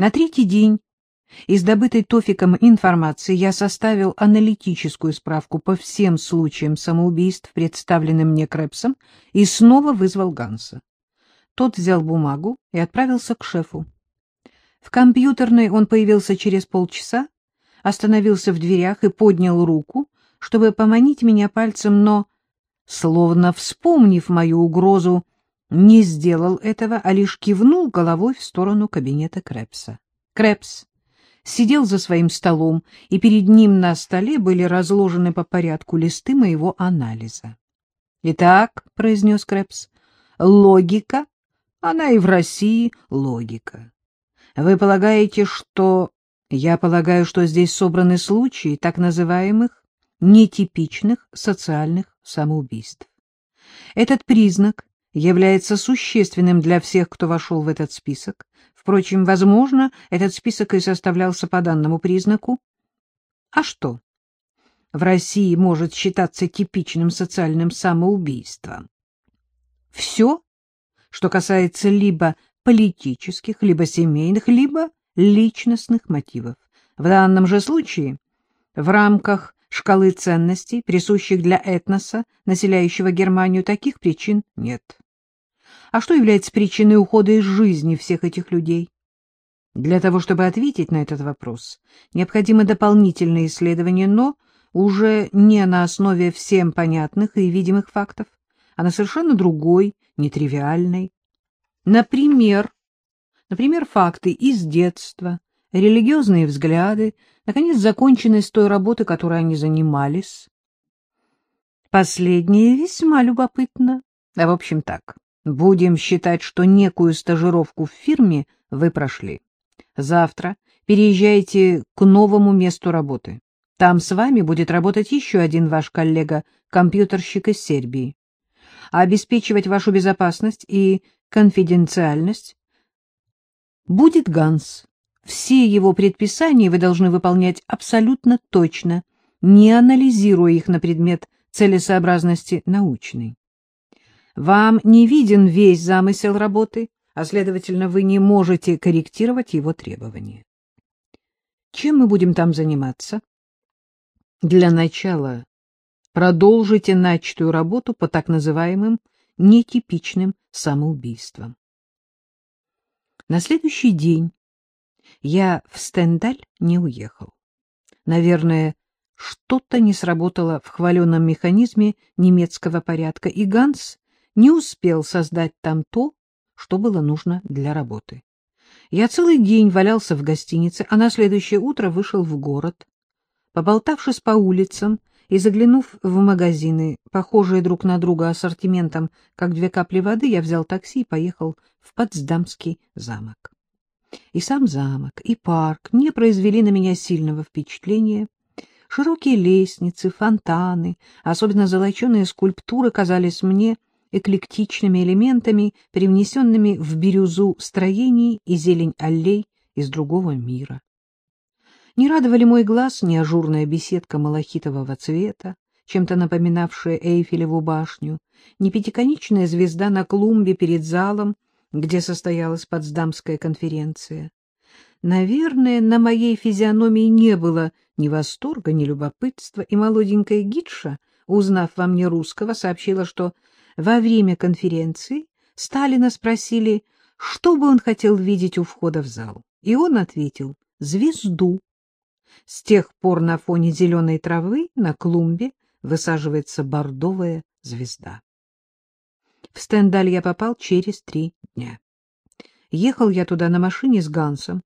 На третий день из добытой Тофиком информации я составил аналитическую справку по всем случаям самоубийств, представленным мне Крэпсом, и снова вызвал Ганса. Тот взял бумагу и отправился к шефу. В компьютерной он появился через полчаса, остановился в дверях и поднял руку, чтобы поманить меня пальцем, но, словно вспомнив мою угрозу, не сделал этого, а лишь кивнул головой в сторону кабинета Крэпса. Крэпс сидел за своим столом, и перед ним на столе были разложены по порядку листы моего анализа. — Итак, — произнес Крэпс, — логика, она и в России логика. Вы полагаете, что... Я полагаю, что здесь собраны случаи так называемых нетипичных социальных самоубийств. Этот признак является существенным для всех, кто вошел в этот список. Впрочем, возможно, этот список и составлялся по данному признаку. А что? В России может считаться типичным социальным самоубийством. Все, что касается либо политических, либо семейных, либо личностных мотивов. В данном же случае в рамках шкалы ценностей, присущих для этноса, населяющего Германию, таких причин нет. А что является причиной ухода из жизни всех этих людей? Для того, чтобы ответить на этот вопрос, необходимо дополнительное исследование, но уже не на основе всем понятных и видимых фактов, а на совершенно другой, нетривиальной. Например, например, факты из детства, религиозные взгляды, наконец, законченность той работы, которой они занимались. Последнее весьма любопытно. А в общем так, будем считать, что некую стажировку в фирме вы прошли. Завтра переезжайте к новому месту работы. Там с вами будет работать еще один ваш коллега, компьютерщик из Сербии. Обеспечивать вашу безопасность и конфиденциальность будет Ганс. Все его предписания вы должны выполнять абсолютно точно, не анализируя их на предмет целесообразности научной. Вам не виден весь замысел работы, а, следовательно, вы не можете корректировать его требования. Чем мы будем там заниматься? Для начала продолжите начатую работу по так называемым нетипичным самоубийством. На следующий день я в Стендаль не уехал. Наверное, что-то не сработало в хваленном механизме немецкого порядка, и Ганс не успел создать там то, что было нужно для работы. Я целый день валялся в гостинице, а на следующее утро вышел в город. Поболтавшись по улицам, и, заглянув в магазины, похожие друг на друга ассортиментом, как две капли воды, я взял такси и поехал в Потсдамский замок. И сам замок, и парк не произвели на меня сильного впечатления. Широкие лестницы, фонтаны, особенно золоченые скульптуры казались мне эклектичными элементами, привнесенными в бирюзу строений и зелень аллей из другого мира. Не радовали мой глаз ни ажурная беседка малахитового цвета, чем-то напоминавшая Эйфелеву башню, ни пятиконечная звезда на клумбе перед залом, где состоялась Потсдамская конференция. Наверное, на моей физиономии не было ни восторга, ни любопытства, и молоденькая гидша, узнав во мне русского, сообщила, что во время конференции Сталина спросили, что бы он хотел видеть у входа в зал. И он ответил «звезду». С тех пор на фоне зеленой травы на клумбе высаживается бордовая звезда. В Стендаль я попал через три дня. Ехал я туда на машине с Гансом,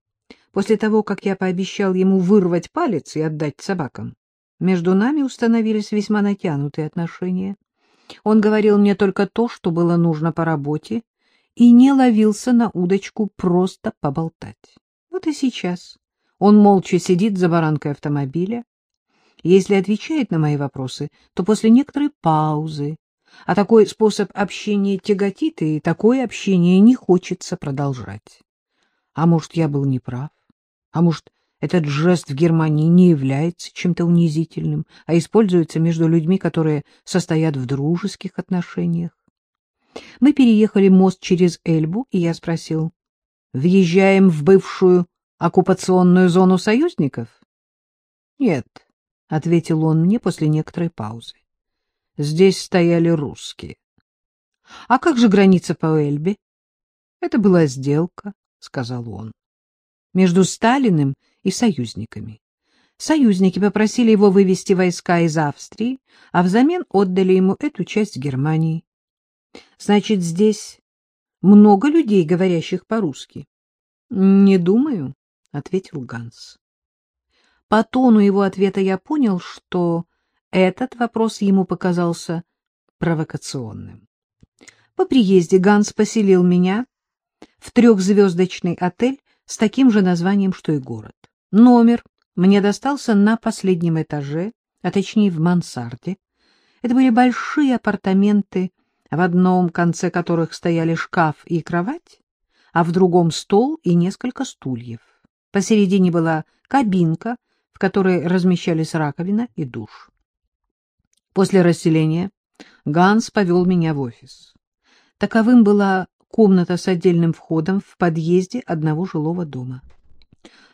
после того, как я пообещал ему вырвать палец и отдать собакам. Между нами установились весьма натянутые отношения. Он говорил мне только то, что было нужно по работе, и не ловился на удочку просто поболтать. Вот и сейчас он молча сидит за баранкой автомобиля. Если отвечает на мои вопросы, то после некоторой паузы. А такой способ общения тяготит, и такое общение не хочется продолжать. А может, я был неправ? А может, этот жест в Германии не является чем-то унизительным, а используется между людьми, которые состоят в дружеских отношениях? Мы переехали мост через Эльбу, и я спросил, «Въезжаем в бывшую оккупационную зону союзников? — Нет, — ответил он мне после некоторой паузы. — Здесь стояли русские. — А как же граница по Эльбе? — Это была сделка, — сказал он, — между Сталиным и союзниками. Союзники попросили его вывести войска из Австрии, а взамен отдали ему эту часть Германии. Значит, здесь много людей, говорящих по-русски. — Не думаю, — ответил Ганс. По тону его ответа я понял, что этот вопрос ему показался провокационным. По приезде Ганс поселил меня в трехзвездочный отель с таким же названием, что и город. Номер мне достался на последнем этаже, а точнее в мансарде. Это были большие апартаменты, в одном конце которых стояли шкаф и кровать, а в другом стол и несколько стульев. Посередине была кабинка, в которой размещались раковина и душ. После расселения Ганс повел меня в офис. Таковым была комната с отдельным входом в подъезде одного жилого дома.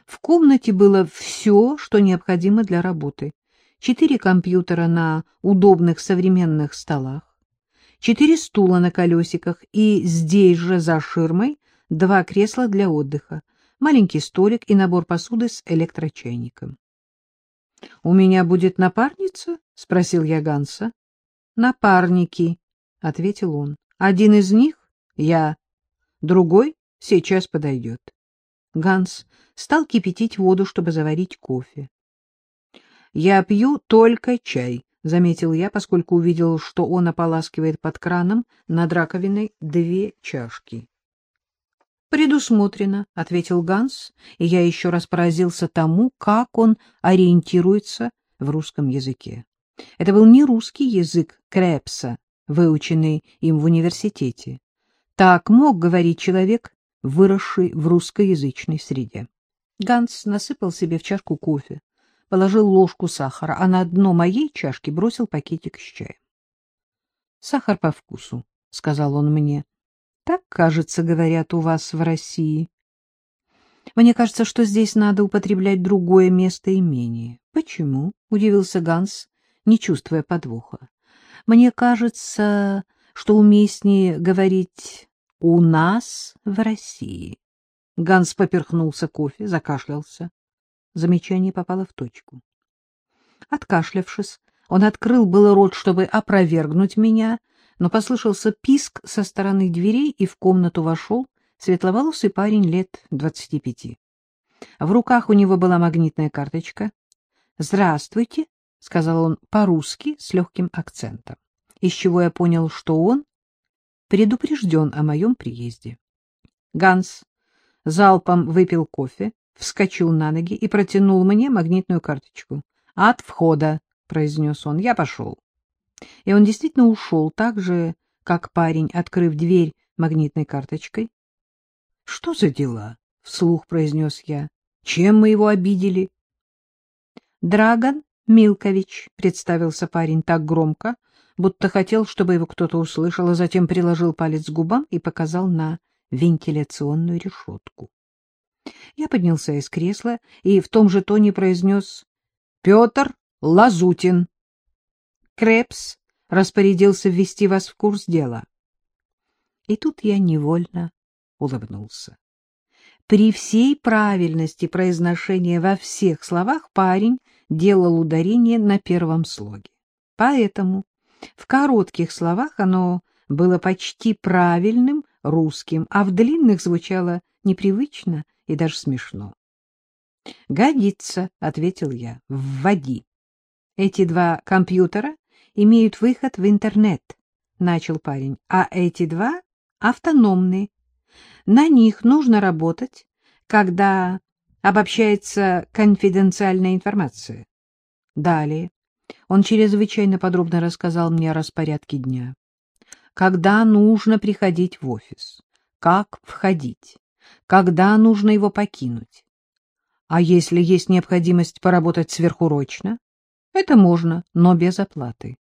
В комнате было все, что необходимо для работы. Четыре компьютера на удобных современных столах, четыре стула на колесиках и здесь же за ширмой два кресла для отдыха, маленький столик и набор посуды с электрочайником. — У меня будет напарница? — спросил я Ганса. — Напарники, — ответил он. — Один из них — я, другой сейчас подойдет. Ганс стал кипятить воду, чтобы заварить кофе. — Я пью только чай, — заметил я, поскольку увидел, что он ополаскивает под краном над раковиной две чашки. — Предусмотрено, — ответил Ганс, и я еще раз поразился тому, как он ориентируется в русском языке. Это был не русский язык Крепса, выученный им в университете. Так мог говорить человек, выросший в русскоязычной среде. Ганс насыпал себе в чашку кофе, положил ложку сахара, а на дно моей чашки бросил пакетик с чаем. — Сахар по вкусу, — сказал он мне. — Так, кажется, говорят у вас в России. Мне кажется, что здесь надо употреблять другое место имения. — Почему? — удивился Ганс, не чувствуя подвоха. — Мне кажется, что уместнее говорить «у нас в России». Ганс поперхнулся кофе, закашлялся. Замечание попало в точку. Откашлявшись, он открыл было рот, чтобы опровергнуть меня, но послышался писк со стороны дверей, и в комнату вошел светловолосый парень лет двадцати пяти. В руках у него была магнитная карточка. «Здравствуйте», — сказал он по-русски с легким акцентом, из чего я понял, что он предупрежден о моем приезде. Ганс залпом выпил кофе, вскочил на ноги и протянул мне магнитную карточку. «От входа», — произнес он, — «я пошел». И он действительно ушел так же, как парень, открыв дверь магнитной карточкой. «Что за дела?» — вслух произнес я. «Чем мы его обидели?» «Драгон Милкович», — представился парень так громко, будто хотел, чтобы его кто-то услышал, а затем приложил палец к губам и показал на вентиляционную решетку. Я поднялся из кресла и в том же тоне произнес «Петр Лазутин». Крепс распорядился ввести вас в курс дела. И тут я невольно улыбнулся. При всей правильности произношения во всех словах парень делал ударение на первом слоге. Поэтому в коротких словах оно было почти правильным русским, а в длинных звучало непривычно и даже смешно. — Годится, — ответил я, — вводи. Эти два компьютера имеют выход в интернет, — начал парень, — а эти два автономные. На них нужно работать, когда обобщается конфиденциальная информация. Далее он чрезвычайно подробно рассказал мне о распорядке дня когда нужно приходить в офис, как входить, когда нужно его покинуть. А если есть необходимость поработать сверхурочно, это можно, но без оплаты.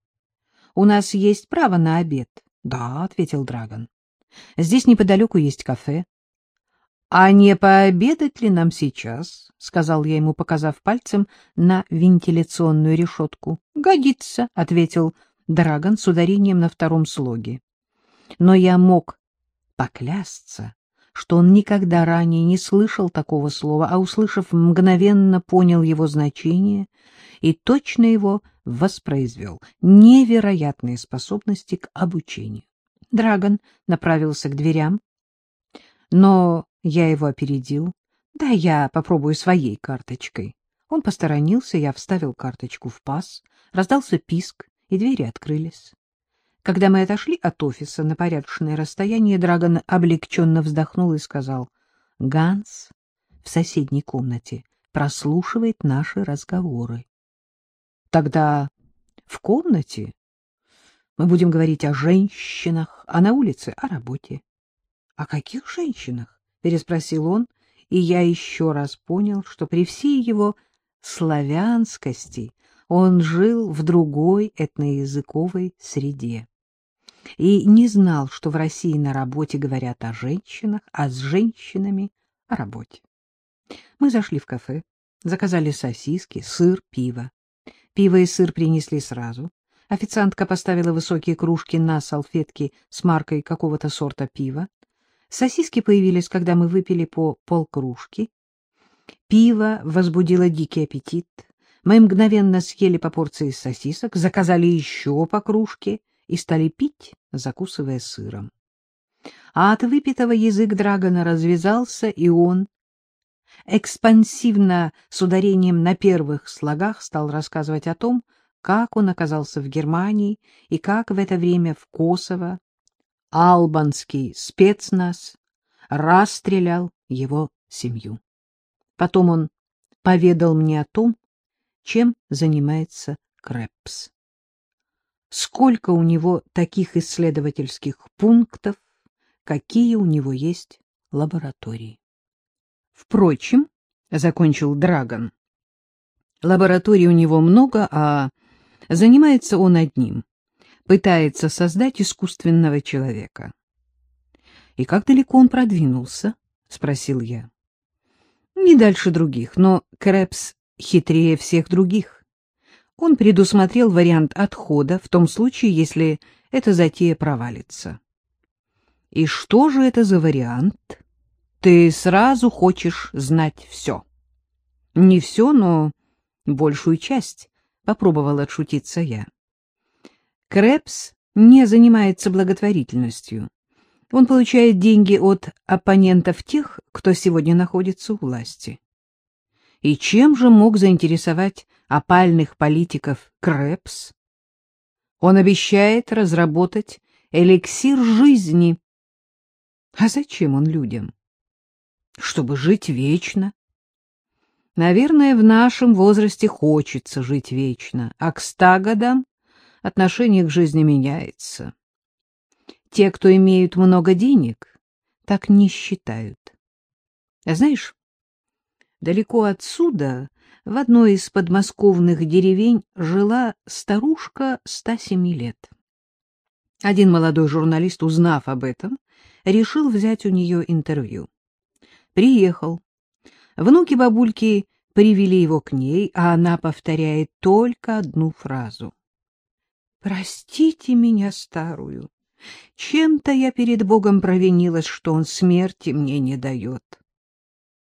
У нас есть право на обед. Да, ответил Драгон. Здесь неподалеку есть кафе. — А не пообедать ли нам сейчас? — сказал я ему, показав пальцем на вентиляционную решетку. — Годится, — ответил Драгон с ударением на втором слоге. Но я мог поклясться, что он никогда ранее не слышал такого слова, а, услышав, мгновенно понял его значение и точно его воспроизвел. Невероятные способности к обучению. Драгон направился к дверям, но я его опередил. Да, я попробую своей карточкой. Он посторонился, я вставил карточку в паз, раздался писк, и двери открылись. Когда мы отошли от офиса на порядочное расстояние, Драгон облегченно вздохнул и сказал, «Ганс в соседней комнате прослушивает наши разговоры». «Тогда в комнате мы будем говорить о женщинах, а на улице — о работе». «О каких женщинах?» — переспросил он, и я еще раз понял, что при всей его славянскости он жил в другой этноязыковой среде и не знал, что в России на работе говорят о женщинах, а с женщинами — о работе. Мы зашли в кафе, заказали сосиски, сыр, пиво. Пиво и сыр принесли сразу. Официантка поставила высокие кружки на салфетки с маркой какого-то сорта пива. Сосиски появились, когда мы выпили по полкружки. Пиво возбудило дикий аппетит. Мы мгновенно съели по порции сосисок, заказали еще по кружке и стали пить, закусывая сыром. А от выпитого язык Драгона развязался, и он, экспансивно, с ударением на первых слогах, стал рассказывать о том, как он оказался в Германии и как в это время в Косово албанский спецназ расстрелял его семью. Потом он поведал мне о том, чем занимается Крэпс. Сколько у него таких исследовательских пунктов, какие у него есть лаборатории. Впрочем, — закончил Драгон, — лабораторий у него много, а занимается он одним пытается создать искусственного человека. — И как далеко он продвинулся? — спросил я. — Не дальше других, но Крэпс хитрее всех других. Он предусмотрел вариант отхода в том случае, если эта затея провалится. — И что же это за вариант? Ты сразу хочешь знать все. — Не все, но большую часть, — попробовал отшутиться я. Крэпс не занимается благотворительностью. Он получает деньги от оппонентов тех, кто сегодня находится у власти. И чем же мог заинтересовать опальных политиков Крэпс? Он обещает разработать эликсир жизни. А зачем он людям? Чтобы жить вечно. Наверное, в нашем возрасте хочется жить вечно, а к ста годам отношение к жизни меняется. Те, кто имеют много денег, так не считают. А знаешь, далеко отсюда, в одной из подмосковных деревень, жила старушка 107 лет. Один молодой журналист, узнав об этом, решил взять у нее интервью. Приехал. Внуки бабульки привели его к ней, а она повторяет только одну фразу. Простите меня, старую. Чем-то я перед Богом провинилась, что он смерти мне не дает.